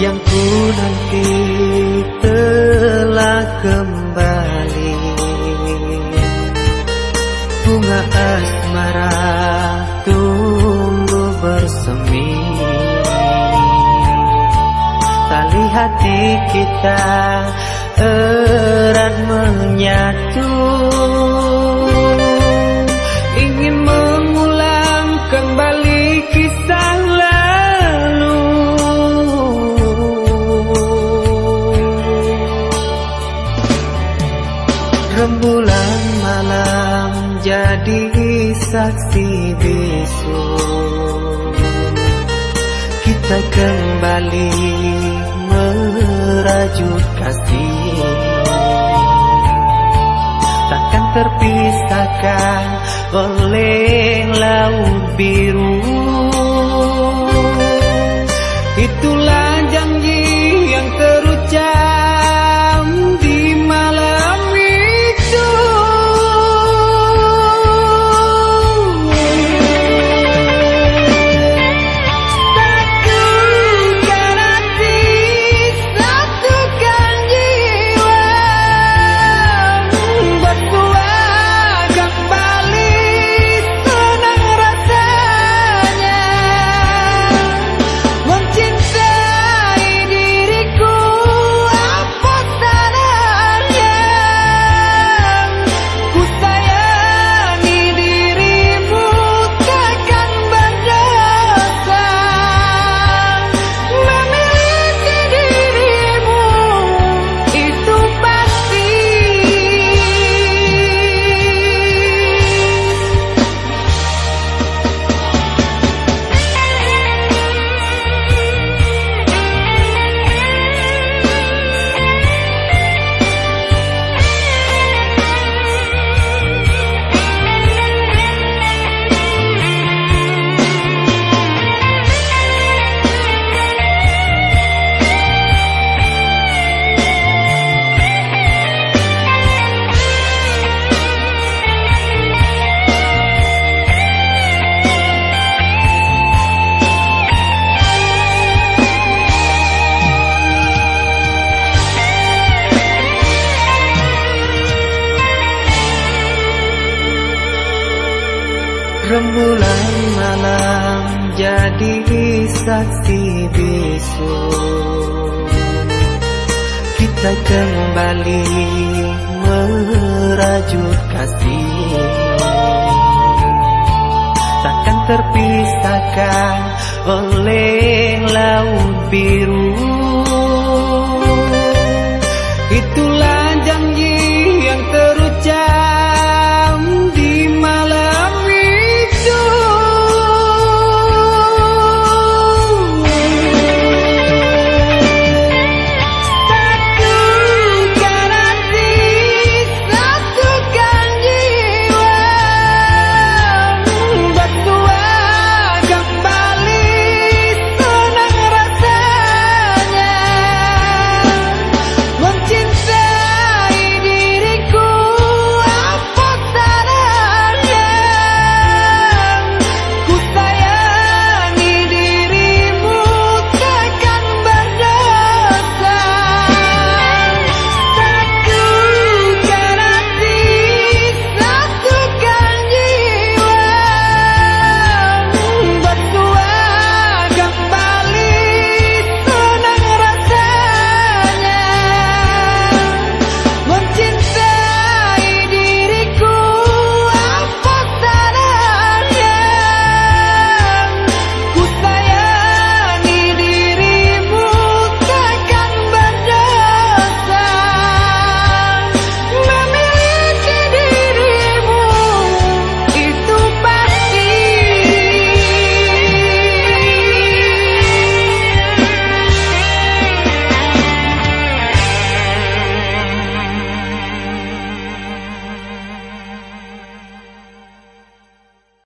Yang ku nanti telah kembali. Bunga asmara tumbuh bersemi. Tali hati kita erat menyatu. Ingin Rembulan malam jadi saksi bisu Kita kembali merajut kasih. Takkan terpisahkan oleh laut biru Rembulan malam jadi saksi bisu Kita kembali merajut kasih. Takkan terpisahkan oleh laut biru